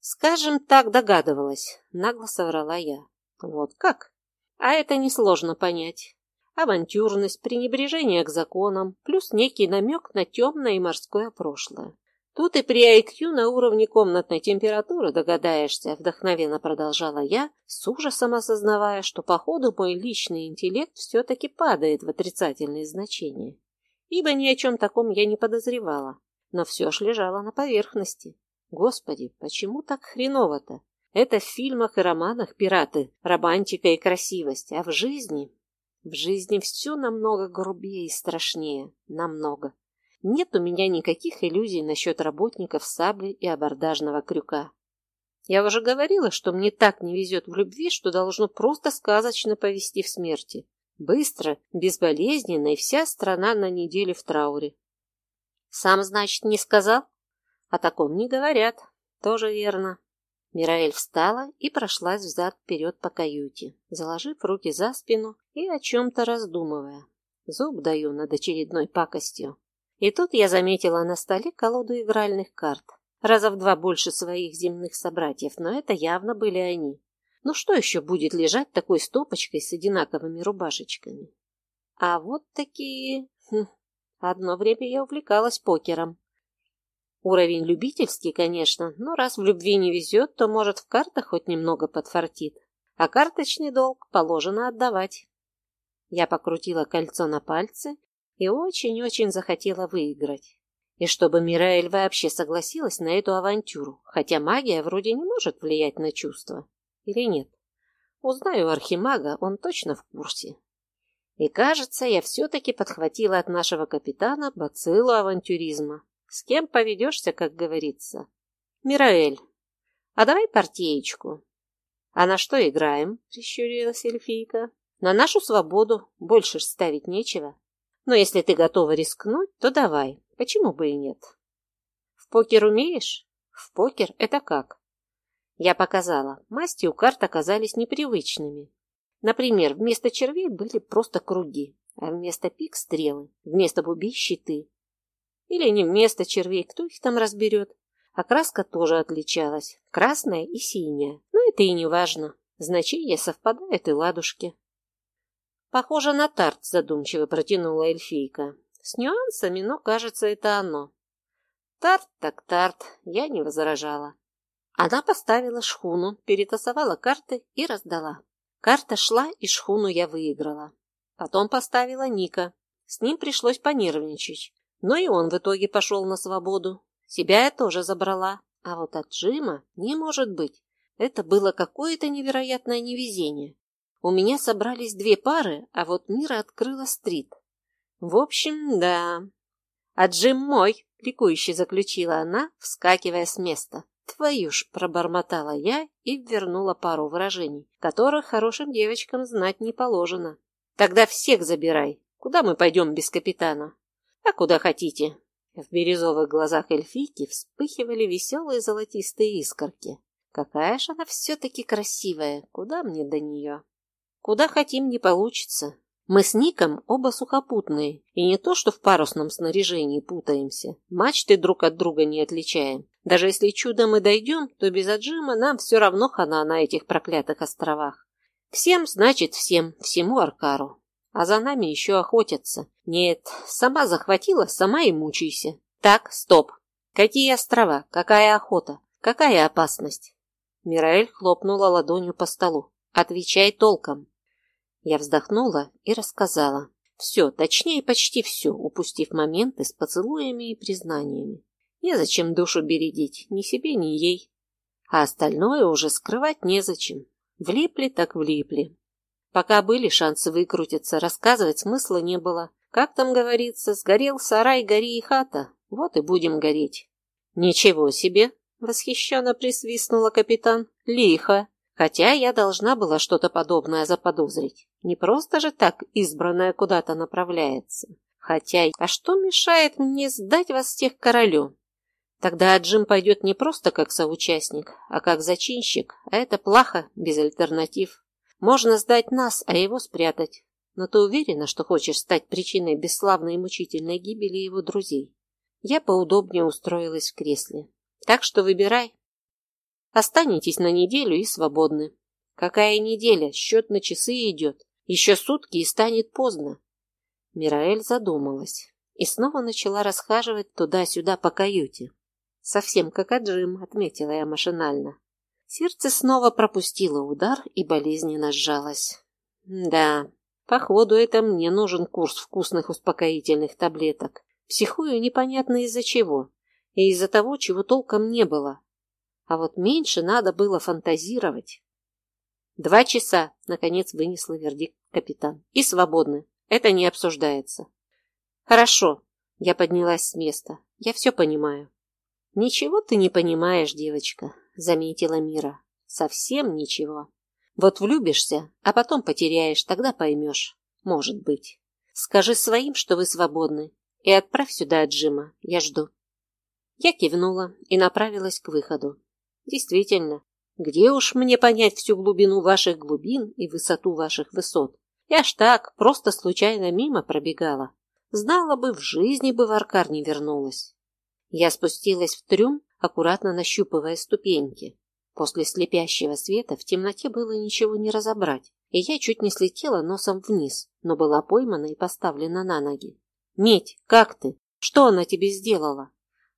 Скажем так, догадывалась, нагло соврала я. Вот как? А это несложно понять авантюрность, пренебрежение к законам, плюс некий намек на темное и морское прошлое. Тут и при IQ на уровне комнатной температуры догадаешься, вдохновенно продолжала я, с ужасом осознавая, что походу мой личный интеллект все-таки падает в отрицательные значения. Ибо ни о чем таком я не подозревала, но все ж лежало на поверхности. Господи, почему так хреново-то? Это в фильмах и романах пираты, романтика и красивость, а в жизни в жизни все намного грубее и страшнее. Намного. Нет у меня никаких иллюзий насчет работников сабли и абордажного крюка. Я уже говорила, что мне так не везет в любви, что должно просто сказочно повести в смерти. Быстро, безболезненно, и вся страна на неделе в трауре. Сам, значит, не сказал? О таком не говорят. Тоже верно. Мираэль встала и прошлась взад-вперед по каюте, заложив руки за спину и о чем-то раздумывая. Зуб даю над очередной пакостью. И тут я заметила на столе колоду игральных карт. Раза в два больше своих земных собратьев, но это явно были они. Ну что еще будет лежать такой стопочкой с одинаковыми рубашечками? А вот такие... Хм, Одно время я увлекалась покером. Уровень любительский, конечно, но раз в любви не везет, то, может, в картах хоть немного подфартит. А карточный долг положено отдавать. Я покрутила кольцо на пальце и очень-очень захотела выиграть. И чтобы Мираэль вообще согласилась на эту авантюру, хотя магия вроде не может влиять на чувства. Или нет? Узнаю архимага, он точно в курсе. И кажется, я все-таки подхватила от нашего капитана бациллу авантюризма. С кем поведешься, как говорится? Мираэль, а давай партиечку. А на что играем? Прищурилась эльфийка. На нашу свободу, больше ставить нечего. Но если ты готова рискнуть, то давай, почему бы и нет. В покер умеешь? В покер это как? Я показала, масти у карт оказались непривычными. Например, вместо червей были просто круги, а вместо пик – стрелы, вместо бубей – щиты. Или не вместо червей, кто их там разберет. А краска тоже отличалась, красная и синяя. Но это и не важно, значения совпадают и ладушки. Похоже на тарт, задумчиво протянула эльфийка. С нюансами, но, кажется, это оно. Тарт так тарт, я не возражала. Она поставила шхуну, перетасовала карты и раздала. Карта шла, и шхуну я выиграла. Потом поставила Ника. С ним пришлось понервничать. Но и он в итоге пошел на свободу. Себя я тоже забрала. А вот от Джима не может быть. Это было какое-то невероятное невезение. У меня собрались две пары, а вот Мира открыла стрит. В общем, да. А Джим мой, ликующе заключила она, вскакивая с места. Твою ж, пробормотала я и вернула пару выражений, которых хорошим девочкам знать не положено. Тогда всех забирай. Куда мы пойдем без капитана? А куда хотите. В бирюзовых глазах эльфийки вспыхивали веселые золотистые искорки. Какая ж она все-таки красивая, куда мне до нее? Куда хотим, не получится. Мы с Ником оба сухопутные, и не то, что в парусном снаряжении путаемся, мачты друг от друга не отличаем. Даже если чудом мы дойдем, то без отжима нам все равно хана на этих проклятых островах. Всем значит всем, всему Аркару. А за нами еще охотятся. Нет, сама захватила, сама и мучайся. Так, стоп. Какие острова? Какая охота? Какая опасность? Мираэль хлопнула ладонью по столу. Отвечай толком. Я вздохнула и рассказала. Все, точнее почти все, упустив моменты с поцелуями и признаниями. Незачем душу бередить, ни себе, ни ей. А остальное уже скрывать незачем. Влипли так влипли. Пока были шансы выкрутиться, рассказывать смысла не было. Как там говорится, сгорел сарай, гори и хата. Вот и будем гореть. Ничего себе! Восхищенно присвистнула капитан. Лихо! Хотя я должна была что-то подобное заподозрить. Не просто же так избранная куда-то направляется. Хотя, а что мешает мне сдать вас всех королю? Тогда Джим пойдет не просто как соучастник, а как зачинщик, а это плохо, без альтернатив. Можно сдать нас, а его спрятать. Но ты уверена, что хочешь стать причиной бесславной и мучительной гибели его друзей? Я поудобнее устроилась в кресле. Так что выбирай. Останетесь на неделю и свободны. Какая неделя? Счет на часы идет. Еще сутки и станет поздно. Мираэль задумалась и снова начала расхаживать туда-сюда по каюте. Совсем как Аджим, отметила я машинально. Сердце снова пропустило удар и болезненно сжалось. Да, походу это мне нужен курс вкусных успокоительных таблеток. Психую непонятно из-за чего. И из-за того, чего толком не было. А вот меньше надо было фантазировать. Два часа, наконец, вынесла вердикт капитан. И свободны. Это не обсуждается. Хорошо. Я поднялась с места. Я все понимаю. Ничего ты не понимаешь, девочка, заметила Мира. Совсем ничего. Вот влюбишься, а потом потеряешь, тогда поймешь. Может быть. Скажи своим, что вы свободны, и отправь сюда Джима. Я жду. Я кивнула и направилась к выходу. Действительно, где уж мне понять всю глубину ваших глубин и высоту ваших высот? Я ж так, просто случайно мимо пробегала. Знала бы, в жизни бы в Аркар не вернулась. Я спустилась в трюм, аккуратно нащупывая ступеньки. После слепящего света в темноте было ничего не разобрать, и я чуть не слетела носом вниз, но была поймана и поставлена на ноги. Медь, как ты? Что она тебе сделала?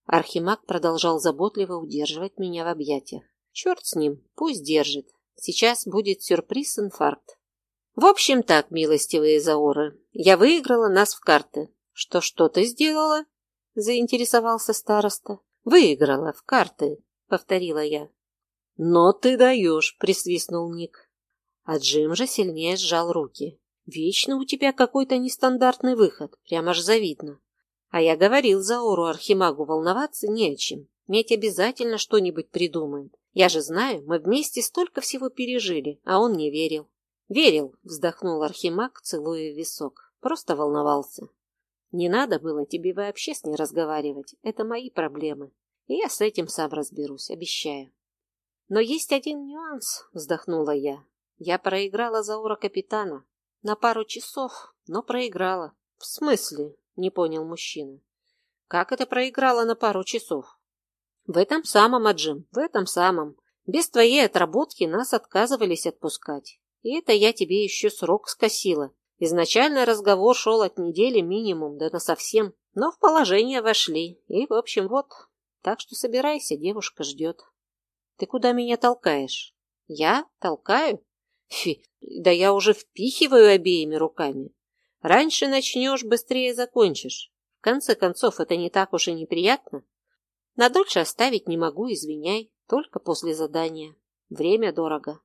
Архимаг продолжал заботливо удерживать меня в объятиях. Черт с ним, пусть держит. Сейчас будет сюрприз-инфаркт. В общем так, милостивые заоры, я выиграла нас в карты. Что что ты сделала? Заинтересовался староста. Выиграла в карты, повторила я. Но ты даешь, присвистнул Ник. А Джим же сильнее сжал руки. Вечно у тебя какой-то нестандартный выход, прямо аж завидно. А я говорил Заору Архимагу волноваться не о чем. Медь обязательно что-нибудь придумает. Я же знаю, мы вместе столько всего пережили, а он не верил. Верил, вздохнул Архимаг, целуя висок. Просто волновался. Не надо было тебе вообще с ней разговаривать. Это мои проблемы. И я с этим сам разберусь, обещаю. Но есть один нюанс, вздохнула я. Я проиграла Заура капитана. На пару часов, но проиграла. В смысле? Не понял мужчина. Как это проиграла на пару часов? В этом самом, Аджим, в этом самом. Без твоей отработки нас отказывались отпускать. И это я тебе еще срок скосила. Изначально разговор шел от недели минимум, да на совсем. Но в положение вошли. И, в общем, вот. Так что собирайся, девушка ждет. Ты куда меня толкаешь? Я? Толкаю? Фи, да я уже впихиваю обеими руками. Раньше начнешь, быстрее закончишь. В конце концов, это не так уж и неприятно. Надольше оставить не могу, извиняй, только после задания. Время дорого.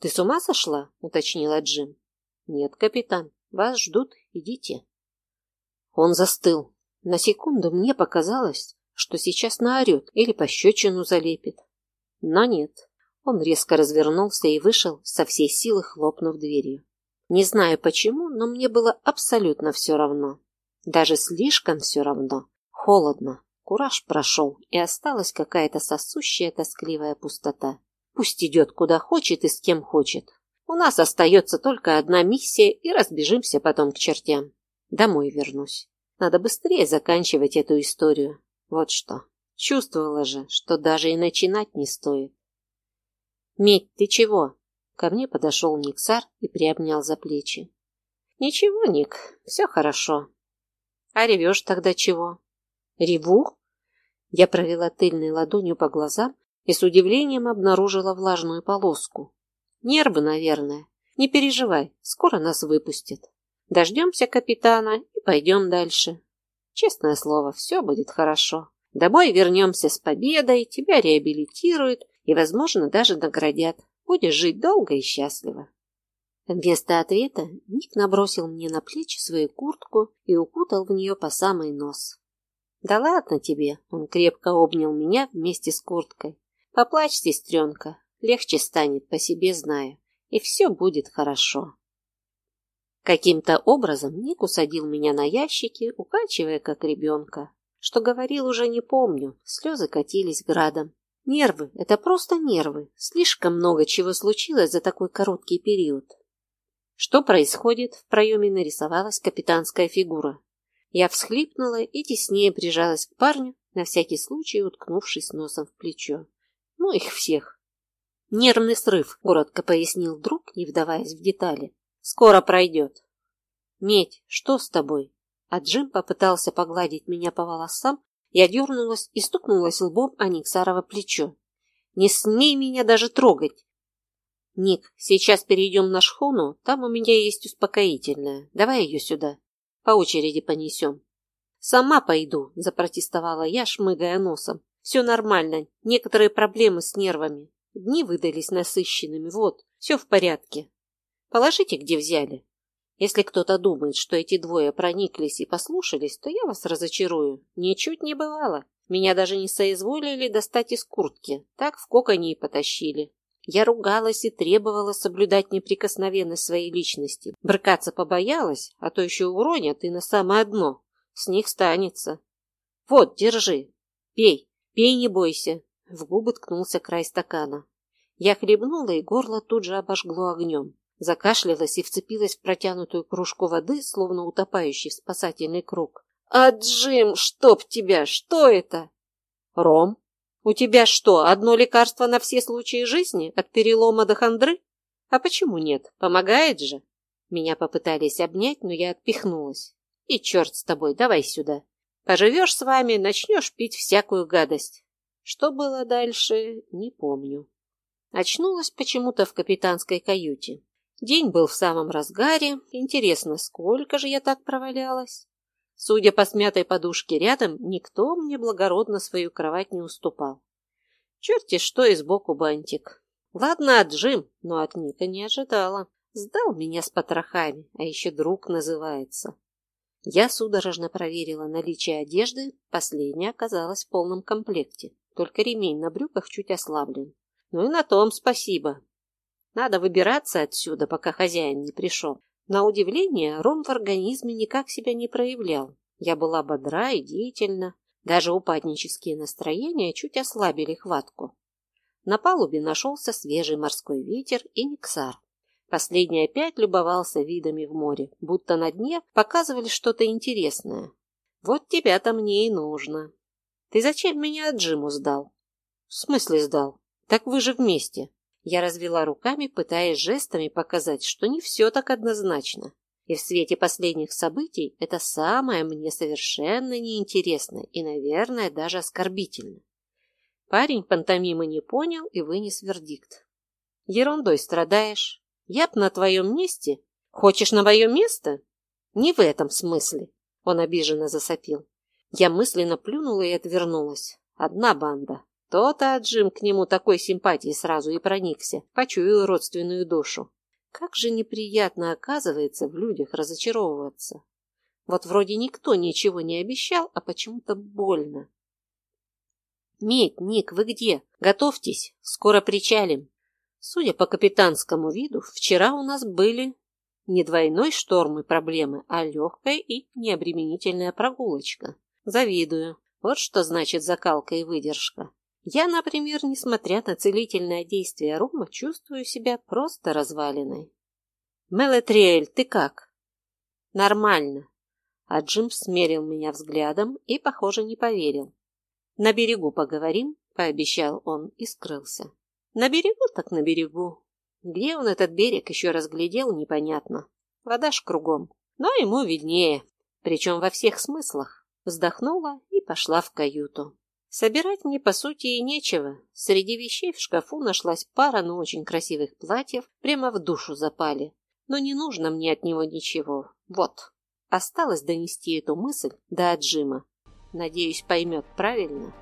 Ты с ума сошла? уточнила Джим. Нет, капитан, вас ждут, идите. Он застыл. На секунду мне показалось, что сейчас наорет или пощечину залепит. Но нет. Он резко развернулся и вышел, со всей силы хлопнув дверью. Не знаю почему, но мне было абсолютно все равно. Даже слишком все равно. Холодно. Кураж прошел, и осталась какая-то сосущая тоскливая пустота. Пусть идет куда хочет и с кем хочет. У нас остается только одна миссия, и разбежимся потом к чертям. Домой вернусь. Надо быстрее заканчивать эту историю. Вот что. Чувствовала же, что даже и начинать не стоит. «Медь, ты чего?» Ко мне подошел Никсар и приобнял за плечи. «Ничего, Ник, все хорошо». «А ревешь тогда чего?» «Реву?» Я провела тыльной ладонью по глазам и с удивлением обнаружила влажную полоску. «Нервы, наверное. Не переживай, скоро нас выпустят. Дождемся капитана и пойдем дальше. Честное слово, все будет хорошо. Домой вернемся с победой, тебя реабилитируют и, возможно, даже наградят. Будешь жить долго и счастливо. Вместо ответа Ник набросил мне на плечи свою куртку и укутал в нее по самый нос. «Да ладно тебе!» — он крепко обнял меня вместе с курткой. «Поплачь, сестренка, легче станет, по себе знаю, и все будет хорошо». Каким-то образом Ник усадил меня на ящике, укачивая как ребенка. Что говорил, уже не помню, слезы катились градом. Нервы – это просто нервы. Слишком много чего случилось за такой короткий период. Что происходит? В проеме нарисовалась капитанская фигура. Я всхлипнула и теснее прижалась к парню, на всякий случай уткнувшись носом в плечо. Ну их всех. Нервный срыв, коротко пояснил друг, не вдаваясь в детали. Скоро пройдет. Медь, что с тобой? А Джим попытался погладить меня по волосам, я дернулась и стукнулась лбом о Никсарово плечо. «Не смей меня даже трогать!» «Ник, сейчас перейдем на шхуну, там у меня есть успокоительное. Давай ее сюда. По очереди понесем». «Сама пойду», – запротестовала я, шмыгая носом. «Все нормально, некоторые проблемы с нервами. Дни выдались насыщенными, вот, все в порядке. Положите, где взяли». Если кто-то думает, что эти двое прониклись и послушались, то я вас разочарую. Ничуть не бывало. Меня даже не соизволили достать из куртки. Так в коконе и потащили. Я ругалась и требовала соблюдать неприкосновенность своей личности. Брыкаться побоялась, а то еще уронят и на самое дно. С них станется. Вот, держи. Пей, пей, не бойся. В губы ткнулся край стакана. Я хлебнула, и горло тут же обожгло огнем закашлялась и вцепилась в протянутую кружку воды, словно утопающий в спасательный круг. «А, Джим, чтоб тебя, что это?» «Ром, у тебя что, одно лекарство на все случаи жизни, от перелома до хандры? А почему нет? Помогает же?» Меня попытались обнять, но я отпихнулась. И черт с тобой, давай сюда. Поживешь с вами, начнешь пить всякую гадость. Что было дальше, не помню. Очнулась почему-то в капитанской каюте. День был в самом разгаре. Интересно, сколько же я так провалялась? Судя по смятой подушке рядом, никто мне благородно свою кровать не уступал. Черти что и сбоку бантик. Ладно, от Джим, но от Ника не ожидала. Сдал меня с потрохами, а еще друг называется. Я судорожно проверила наличие одежды, последняя оказалась в полном комплекте, только ремень на брюках чуть ослаблен. Ну и на том спасибо. Надо выбираться отсюда, пока хозяин не пришел. На удивление, ром в организме никак себя не проявлял. Я была бодра и деятельна. Даже упаднические настроения чуть ослабили хватку. На палубе нашелся свежий морской ветер и Никсар. Последний опять любовался видами в море, будто на дне показывали что-то интересное. Вот тебя-то мне и нужно. Ты зачем меня Джиму сдал? В смысле сдал? Так вы же вместе. Я развела руками, пытаясь жестами показать, что не все так однозначно. И в свете последних событий это самое мне совершенно неинтересно и, наверное, даже оскорбительно. Парень пантомимы не понял и вынес вердикт. Ерундой страдаешь, я б на твоем месте... Хочешь на мое место? Не в этом смысле. Он обиженно засопил. Я мысленно плюнула и отвернулась. Одна банда. То-то Джим к нему такой симпатии сразу и проникся, почуял родственную душу. Как же неприятно оказывается в людях разочаровываться. Вот вроде никто ничего не обещал, а почему-то больно. «Медь, Ник, вы где? Готовьтесь, скоро причалим!» Судя по капитанскому виду, вчера у нас были не двойной шторм и проблемы, а легкая и необременительная прогулочка. Завидую. Вот что значит закалка и выдержка. Я, например, несмотря на целительное действие рома, чувствую себя просто развалиной. Мелетриэль, ты как? Нормально. А Джим смерил меня взглядом и, похоже, не поверил. На берегу поговорим, пообещал он и скрылся. На берегу так на берегу. Где он этот берег еще разглядел, непонятно. Вода ж кругом. Но ему виднее, причем во всех смыслах. Вздохнула и пошла в каюту. Собирать мне, по сути, и нечего. Среди вещей в шкафу нашлась пара, ну, очень красивых платьев, прямо в душу запали. Но не нужно мне от него ничего. Вот. Осталось донести эту мысль до Аджима. Надеюсь, поймет правильно.